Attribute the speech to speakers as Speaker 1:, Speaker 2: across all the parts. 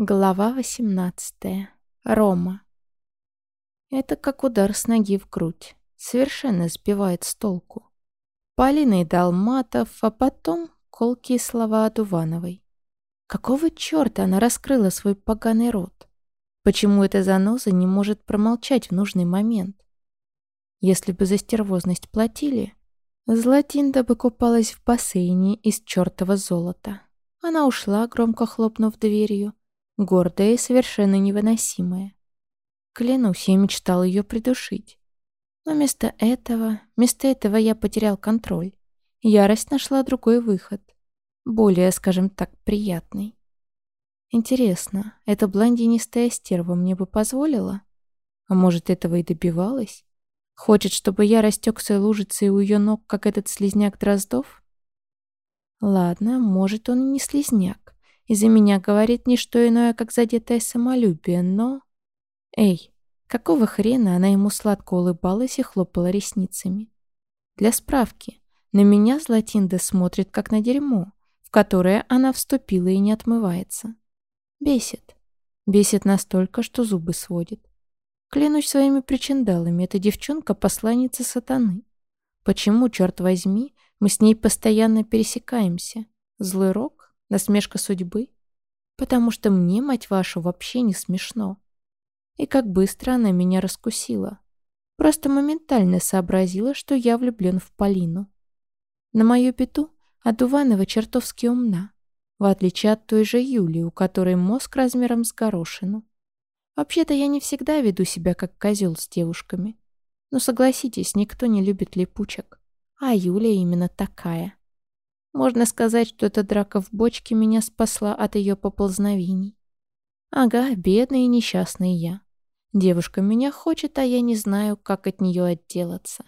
Speaker 1: Глава 18. Рома. Это как удар с ноги в грудь. Совершенно сбивает с толку. Полина и Далматов, а потом колкие слова Адувановой. Какого черта она раскрыла свой поганый рот? Почему эта заноза не может промолчать в нужный момент? Если бы за стервозность платили, Златинда бы купалась в бассейне из чертова золота. Она ушла, громко хлопнув дверью, гордая и совершенно невыносимая. Клянусь, я мечтал ее придушить. Но вместо этого, вместо этого я потерял контроль. Ярость нашла другой выход. Более, скажем так, приятный. Интересно, эта блондинистая стерва мне бы позволила? А может, этого и добивалась? Хочет, чтобы я растекся лужицей у ее ног, как этот слизняк Дроздов? Ладно, может, он и не Из-за меня говорит не что иное, как задетое самолюбие, но... Эй, какого хрена она ему сладко улыбалась и хлопала ресницами? Для справки, на меня Златинда смотрит как на дерьмо, в которое она вступила и не отмывается. Бесит. Бесит настолько, что зубы сводит. Клянусь своими причиндалами, эта девчонка посланница сатаны. Почему, черт возьми, мы с ней постоянно пересекаемся? Злой рок? Насмешка судьбы? Потому что мне, мать вашу, вообще не смешно. И как быстро она меня раскусила. Просто моментально сообразила, что я влюблен в Полину. На мою беду Адуванова чертовски умна, в отличие от той же Юли, у которой мозг размером с горошину. Вообще-то я не всегда веду себя как козел с девушками. Но согласитесь, никто не любит липучек. А Юля именно такая. Можно сказать, что эта драка в бочке меня спасла от ее поползновений. Ага, бедный и несчастный я. Девушка меня хочет, а я не знаю, как от нее отделаться.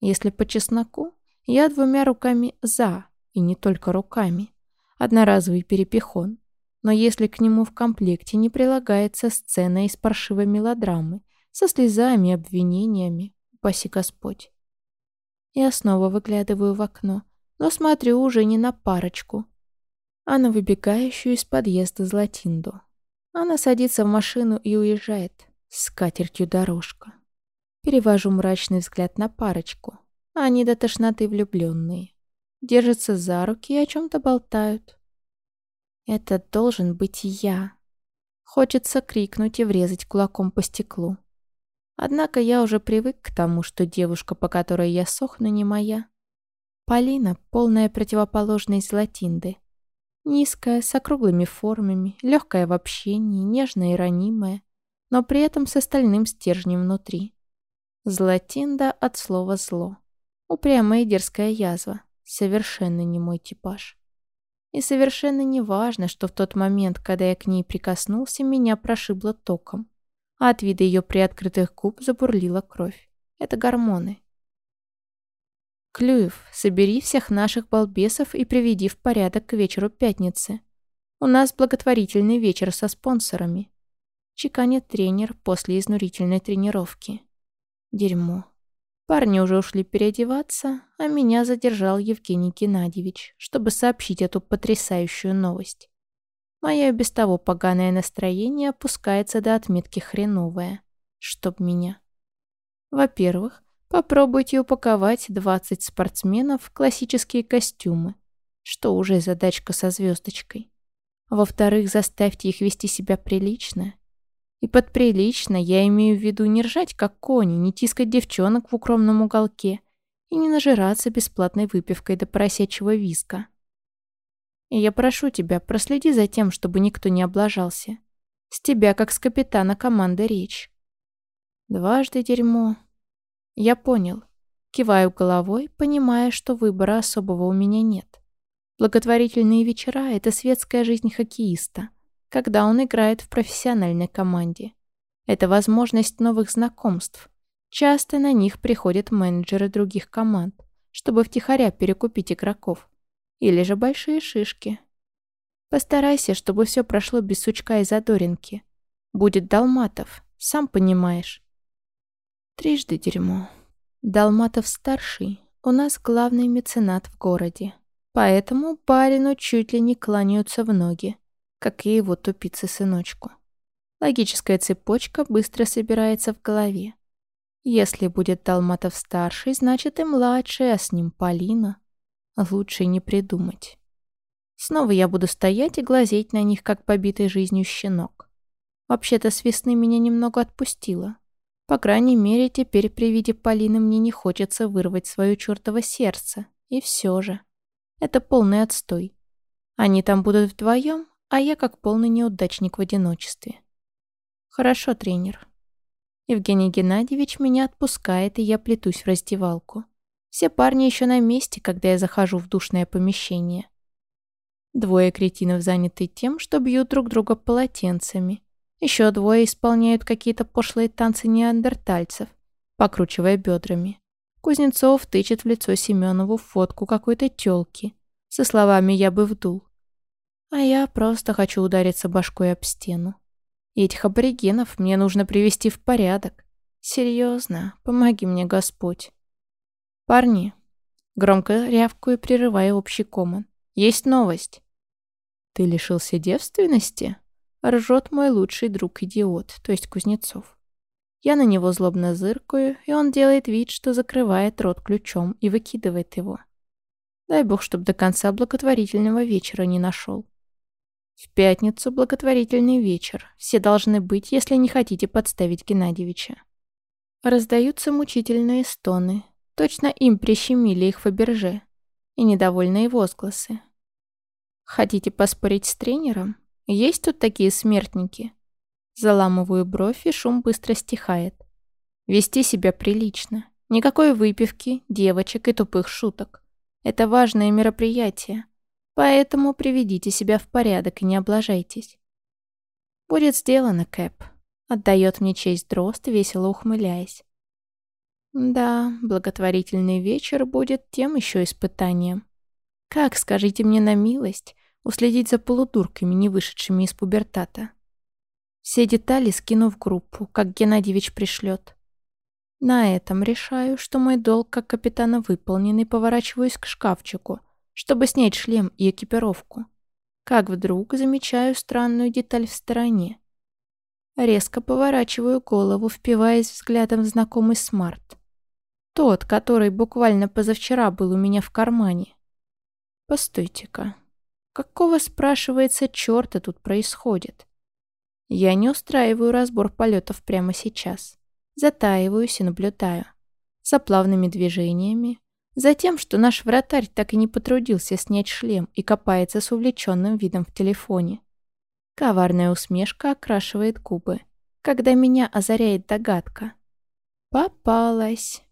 Speaker 1: Если по чесноку, я двумя руками «за», и не только руками. Одноразовый перепихон. Но если к нему в комплекте не прилагается сцена из паршивой мелодрамы, со слезами, обвинениями, упаси Господь. Я снова выглядываю в окно, но смотрю уже не на парочку, а на выбегающую из подъезда Златинду. Она садится в машину и уезжает. С катертью дорожка. Перевожу мрачный взгляд на парочку. Они до тошноты влюбленные. Держатся за руки и о чем-то болтают. Это должен быть я. Хочется крикнуть и врезать кулаком по стеклу. Однако я уже привык к тому, что девушка, по которой я сохну, не моя. Полина — полная противоположность Златинды. Низкая, с округлыми формами, легкая в общении, нежная и ранимая, но при этом с остальным стержнем внутри. Златинда от слова «зло». Упрямая и дерзкая язва. Совершенно не мой типаж. И совершенно не важно, что в тот момент, когда я к ней прикоснулся, меня прошибло током, а от вида ее приоткрытых губ забурлила кровь. Это гормоны. Клюев, собери всех наших балбесов и приведи в порядок к вечеру пятницы. У нас благотворительный вечер со спонсорами. Чеканит тренер после изнурительной тренировки. Дерьмо. Парни уже ушли переодеваться, а меня задержал Евгений Геннадьевич, чтобы сообщить эту потрясающую новость. Мое без того поганое настроение опускается до отметки хреновое. Чтоб меня. Во-первых, Попробуйте упаковать 20 спортсменов в классические костюмы, что уже задачка со звездочкой. Во-вторых, заставьте их вести себя прилично. И под прилично я имею в виду не ржать, как кони, не тискать девчонок в укромном уголке и не нажираться бесплатной выпивкой до поросячьего виска. И я прошу тебя, проследи за тем, чтобы никто не облажался. С тебя, как с капитана команды, речь. Дважды дерьмо, я понял. Киваю головой, понимая, что выбора особого у меня нет. Благотворительные вечера — это светская жизнь хоккеиста, когда он играет в профессиональной команде. Это возможность новых знакомств. Часто на них приходят менеджеры других команд, чтобы втихаря перекупить игроков. Или же большие шишки. Постарайся, чтобы все прошло без сучка и задоринки. Будет Далматов, сам понимаешь. Трижды дерьмо. Далматов-старший у нас главный меценат в городе. Поэтому барину чуть ли не кланяются в ноги. как и его тупице-сыночку. Логическая цепочка быстро собирается в голове. Если будет Далматов старший, значит и младший, а с ним Полина. Лучше не придумать. Снова я буду стоять и глазеть на них, как побитый жизнью щенок. Вообще-то с весны меня немного отпустило. По крайней мере, теперь при виде Полины мне не хочется вырвать свое чертово сердце. И все же. Это полный отстой. Они там будут вдвоем, а я как полный неудачник в одиночестве. Хорошо, тренер. Евгений Геннадьевич меня отпускает, и я плетусь в раздевалку. Все парни еще на месте, когда я захожу в душное помещение. Двое кретинов заняты тем, что бьют друг друга полотенцами. Еще двое исполняют какие-то пошлые танцы неандертальцев, покручивая бедрами. Кузнецов тычет в лицо Семенову фотку какой-то тёлки со словами «я бы вдул». А я просто хочу удариться башкой об стену. Этих аборигенов мне нужно привести в порядок. Серьезно, помоги мне, Господь. Парни, громко рявкую, прерывая общий комон. Есть новость. Ты лишился девственности? Ржет мой лучший друг-идиот, то есть Кузнецов. Я на него злобно зыркаю, и он делает вид, что закрывает рот ключом и выкидывает его. Дай бог, чтоб до конца благотворительного вечера не нашел. В пятницу благотворительный вечер. Все должны быть, если не хотите подставить Геннадьевича. Раздаются мучительные стоны. Точно им прищемили их Фаберже. И недовольные возгласы. Хотите поспорить с тренером? Есть тут такие смертники? Заламываю бровь, и шум быстро стихает. Вести себя прилично. Никакой выпивки, девочек и тупых шуток. Это важное мероприятие. Поэтому приведите себя в порядок и не облажайтесь. Будет сделано, Кэп. Отдает мне честь Дрозд, весело ухмыляясь. Да, благотворительный вечер будет тем еще испытанием. Как, скажите мне на милость, уследить за полудурками, не вышедшими из пубертата? Все детали скину в группу, как Геннадьевич пришлет. На этом решаю, что мой долг как капитана выполнен и поворачиваюсь к шкафчику, чтобы снять шлем и экипировку. Как вдруг замечаю странную деталь в стороне. Резко поворачиваю голову, впиваясь взглядом в знакомый смарт. Тот, который буквально позавчера был у меня в кармане. Постойте-ка. Какого, спрашивается, черта тут происходит? Я не устраиваю разбор полетов прямо сейчас. Затаиваюсь и наблюдаю. За плавными движениями, Затем, что наш вратарь так и не потрудился снять шлем и копается с увлеченным видом в телефоне. Коварная усмешка окрашивает губы, когда меня озаряет догадка. Попалась.